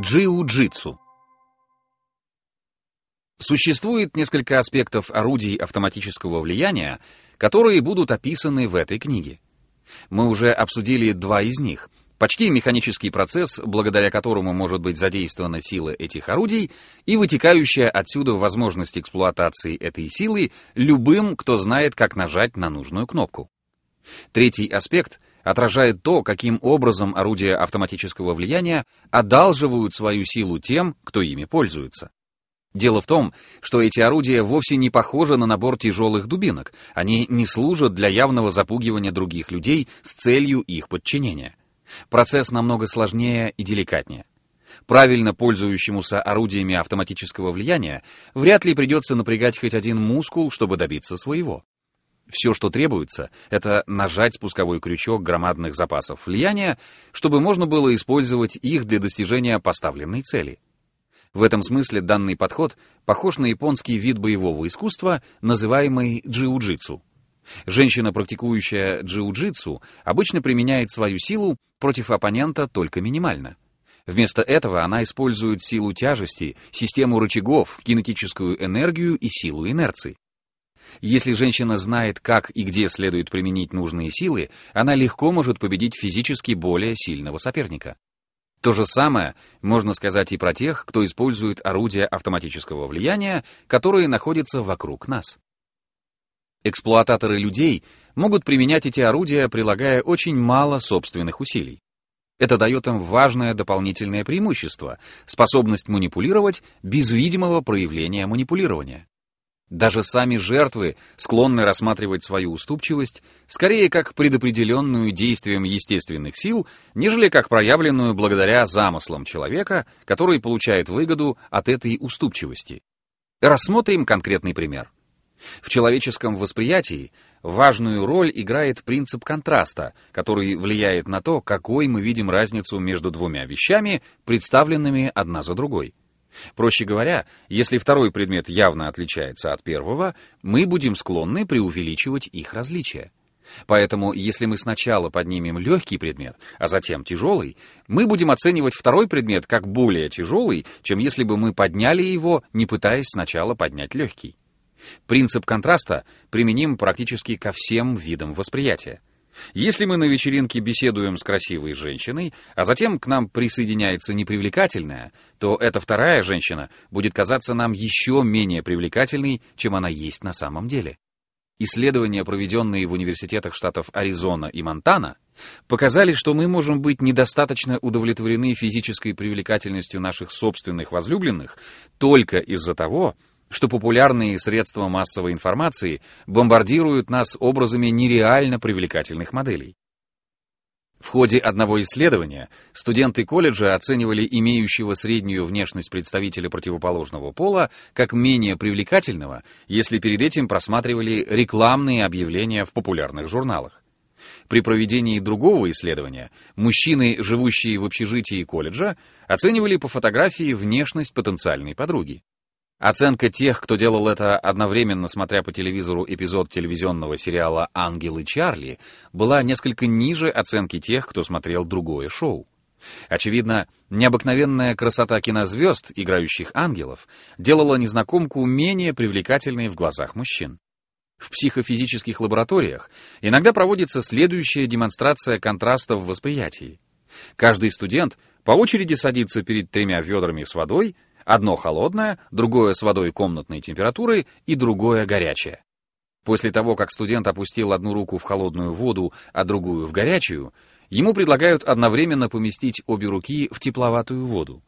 Джиу-джитсу. Существует несколько аспектов орудий автоматического влияния, которые будут описаны в этой книге. Мы уже обсудили два из них. Почти механический процесс, благодаря которому может быть задействована сила этих орудий, и вытекающая отсюда возможность эксплуатации этой силы любым, кто знает, как нажать на нужную кнопку. Третий аспект отражает то, каким образом орудия автоматического влияния одалживают свою силу тем, кто ими пользуется. Дело в том, что эти орудия вовсе не похожи на набор тяжелых дубинок, они не служат для явного запугивания других людей с целью их подчинения. Процесс намного сложнее и деликатнее. Правильно пользующемуся орудиями автоматического влияния вряд ли придется напрягать хоть один мускул, чтобы добиться своего. Все, что требуется, это нажать спусковой крючок громадных запасов влияния, чтобы можно было использовать их для достижения поставленной цели. В этом смысле данный подход похож на японский вид боевого искусства, называемый джиу-джитсу. Женщина, практикующая джиу-джитсу, обычно применяет свою силу против оппонента только минимально. Вместо этого она использует силу тяжести, систему рычагов, кинетическую энергию и силу инерции. Если женщина знает, как и где следует применить нужные силы, она легко может победить физически более сильного соперника. То же самое можно сказать и про тех, кто использует орудия автоматического влияния, которые находятся вокруг нас. Эксплуататоры людей могут применять эти орудия, прилагая очень мало собственных усилий. Это дает им важное дополнительное преимущество — способность манипулировать без видимого проявления манипулирования. Даже сами жертвы склонны рассматривать свою уступчивость скорее как предопределенную действием естественных сил, нежели как проявленную благодаря замыслам человека, который получает выгоду от этой уступчивости. Рассмотрим конкретный пример. В человеческом восприятии важную роль играет принцип контраста, который влияет на то, какой мы видим разницу между двумя вещами, представленными одна за другой. Проще говоря, если второй предмет явно отличается от первого, мы будем склонны преувеличивать их различия. Поэтому, если мы сначала поднимем легкий предмет, а затем тяжелый, мы будем оценивать второй предмет как более тяжелый, чем если бы мы подняли его, не пытаясь сначала поднять легкий. Принцип контраста применим практически ко всем видам восприятия. Если мы на вечеринке беседуем с красивой женщиной, а затем к нам присоединяется непривлекательная, то эта вторая женщина будет казаться нам еще менее привлекательной, чем она есть на самом деле. Исследования, проведенные в университетах штатов Аризона и Монтана, показали, что мы можем быть недостаточно удовлетворены физической привлекательностью наших собственных возлюбленных только из-за того, что популярные средства массовой информации бомбардируют нас образами нереально привлекательных моделей. В ходе одного исследования студенты колледжа оценивали имеющего среднюю внешность представителя противоположного пола как менее привлекательного, если перед этим просматривали рекламные объявления в популярных журналах. При проведении другого исследования мужчины, живущие в общежитии колледжа, оценивали по фотографии внешность потенциальной подруги. Оценка тех, кто делал это одновременно, смотря по телевизору эпизод телевизионного сериала «Ангелы Чарли», была несколько ниже оценки тех, кто смотрел другое шоу. Очевидно, необыкновенная красота кинозвезд, играющих ангелов, делала незнакомку менее привлекательной в глазах мужчин. В психофизических лабораториях иногда проводится следующая демонстрация контраста в восприятии. Каждый студент по очереди садится перед тремя ведрами с водой — Одно холодное, другое с водой комнатной температуры и другое горячее. После того, как студент опустил одну руку в холодную воду, а другую в горячую, ему предлагают одновременно поместить обе руки в тепловатую воду.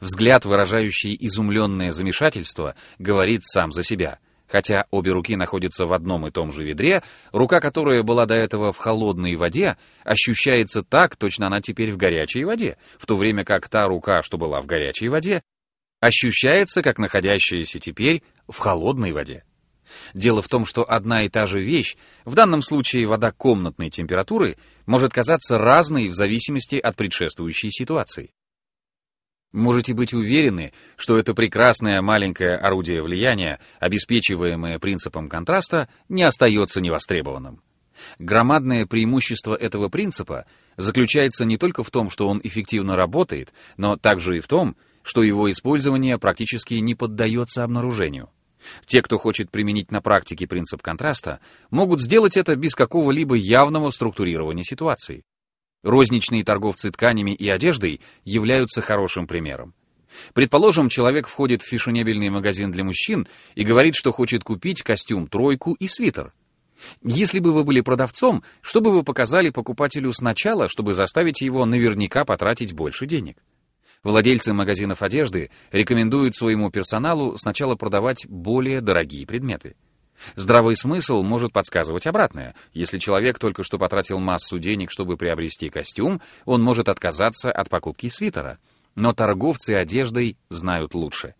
Взгляд, выражающий изумленное замешательство, говорит сам за себя. Хотя обе руки находятся в одном и том же ведре, рука, которая была до этого в холодной воде, ощущается так, точно она теперь в горячей воде, в то время как та рука, что была в горячей воде, ощущается как находящаяся теперь в холодной воде. Дело в том, что одна и та же вещь, в данном случае вода комнатной температуры, может казаться разной в зависимости от предшествующей ситуации. Можете быть уверены, что это прекрасное маленькое орудие влияния, обеспечиваемое принципом контраста, не остается невостребованным. Громадное преимущество этого принципа заключается не только в том, что он эффективно работает, но также и в том, что его использование практически не поддается обнаружению. Те, кто хочет применить на практике принцип контраста, могут сделать это без какого-либо явного структурирования ситуации. Розничные торговцы тканями и одеждой являются хорошим примером. Предположим, человек входит в фешенебельный магазин для мужчин и говорит, что хочет купить костюм тройку и свитер. Если бы вы были продавцом, что бы вы показали покупателю сначала, чтобы заставить его наверняка потратить больше денег? Владельцы магазинов одежды рекомендуют своему персоналу сначала продавать более дорогие предметы. Здравый смысл может подсказывать обратное. Если человек только что потратил массу денег, чтобы приобрести костюм, он может отказаться от покупки свитера. Но торговцы одеждой знают лучше.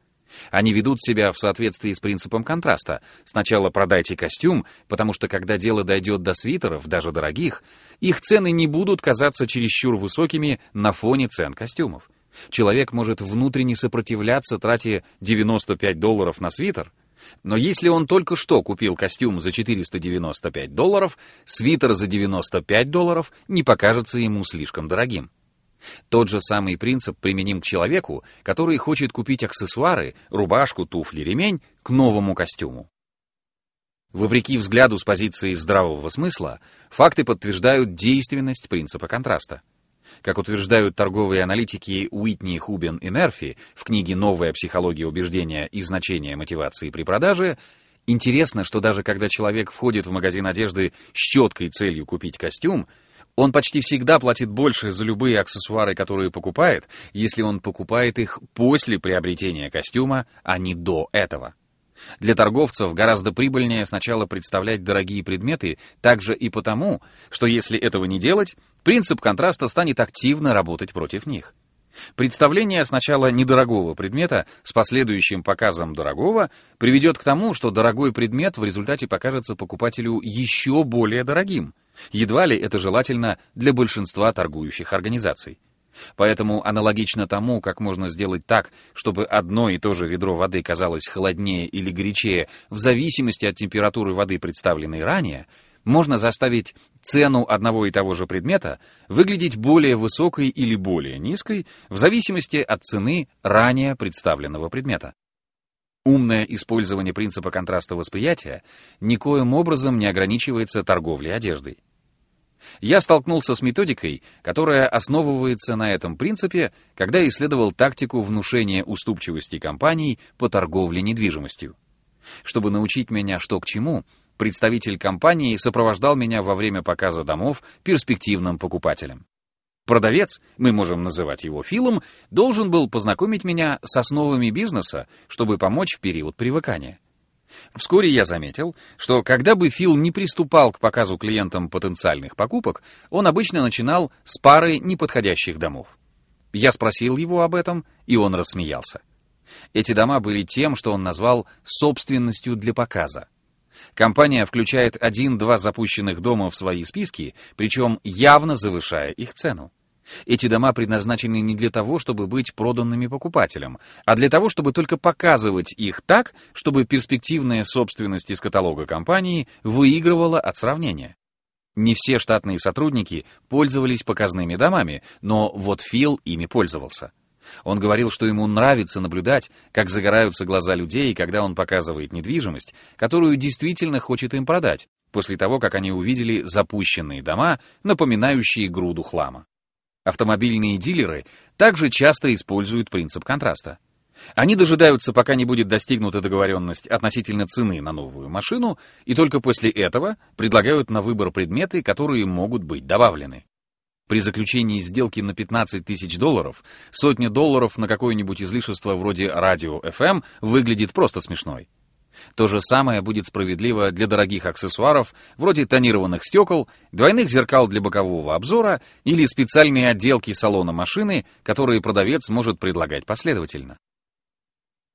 Они ведут себя в соответствии с принципом контраста. Сначала продайте костюм, потому что когда дело дойдет до свитеров, даже дорогих, их цены не будут казаться чересчур высокими на фоне цен костюмов. Человек может внутренне сопротивляться трате 95 долларов на свитер, но если он только что купил костюм за 495 долларов, свитер за 95 долларов не покажется ему слишком дорогим. Тот же самый принцип применим к человеку, который хочет купить аксессуары, рубашку, туфли, ремень к новому костюму. Вопреки взгляду с позиции здравого смысла, факты подтверждают действенность принципа контраста. Как утверждают торговые аналитики Уитни, Хубин и Мерфи в книге «Новая психология убеждения и значение мотивации при продаже», интересно, что даже когда человек входит в магазин одежды с четкой целью купить костюм, он почти всегда платит больше за любые аксессуары, которые покупает, если он покупает их после приобретения костюма, а не до этого. Для торговцев гораздо прибыльнее сначала представлять дорогие предметы также и потому, что если этого не делать, принцип контраста станет активно работать против них. Представление сначала недорогого предмета с последующим показом дорогого приведет к тому, что дорогой предмет в результате покажется покупателю еще более дорогим. Едва ли это желательно для большинства торгующих организаций. Поэтому аналогично тому, как можно сделать так, чтобы одно и то же ведро воды казалось холоднее или горячее в зависимости от температуры воды, представленной ранее, можно заставить цену одного и того же предмета выглядеть более высокой или более низкой в зависимости от цены ранее представленного предмета. Умное использование принципа контраста восприятия никоим образом не ограничивается торговлей одеждой. Я столкнулся с методикой, которая основывается на этом принципе, когда исследовал тактику внушения уступчивости компаний по торговле недвижимостью. Чтобы научить меня что к чему, представитель компании сопровождал меня во время показа домов перспективным покупателям. Продавец, мы можем называть его Филом, должен был познакомить меня с основами бизнеса, чтобы помочь в период привыкания. Вскоре я заметил, что когда бы Фил не приступал к показу клиентам потенциальных покупок, он обычно начинал с пары неподходящих домов. Я спросил его об этом, и он рассмеялся. Эти дома были тем, что он назвал собственностью для показа. Компания включает один-два запущенных дома в свои списки, причем явно завышая их цену. Эти дома предназначены не для того, чтобы быть проданными покупателям, а для того, чтобы только показывать их так, чтобы перспективная собственность из каталога компании выигрывала от сравнения. Не все штатные сотрудники пользовались показными домами, но вот Фил ими пользовался. Он говорил, что ему нравится наблюдать, как загораются глаза людей, когда он показывает недвижимость, которую действительно хочет им продать, после того, как они увидели запущенные дома, напоминающие груду хлама. Автомобильные дилеры также часто используют принцип контраста. Они дожидаются, пока не будет достигнута договоренность относительно цены на новую машину, и только после этого предлагают на выбор предметы, которые могут быть добавлены. При заключении сделки на 15 тысяч долларов сотня долларов на какое-нибудь излишество вроде радио FM выглядит просто смешной. То же самое будет справедливо для дорогих аксессуаров, вроде тонированных стекол, двойных зеркал для бокового обзора или специальные отделки салона машины, которые продавец может предлагать последовательно.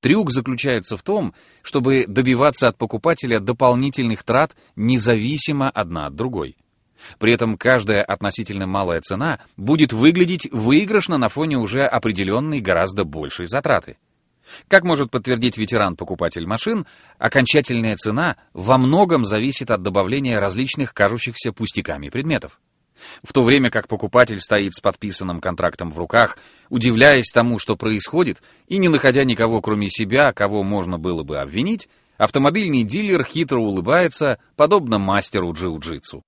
Трюк заключается в том, чтобы добиваться от покупателя дополнительных трат независимо одна от другой. При этом каждая относительно малая цена будет выглядеть выигрышно на фоне уже определенной гораздо большей затраты. Как может подтвердить ветеран-покупатель машин, окончательная цена во многом зависит от добавления различных кажущихся пустяками предметов. В то время как покупатель стоит с подписанным контрактом в руках, удивляясь тому, что происходит, и не находя никого кроме себя, кого можно было бы обвинить, автомобильный дилер хитро улыбается, подобно мастеру джиу-джитсу.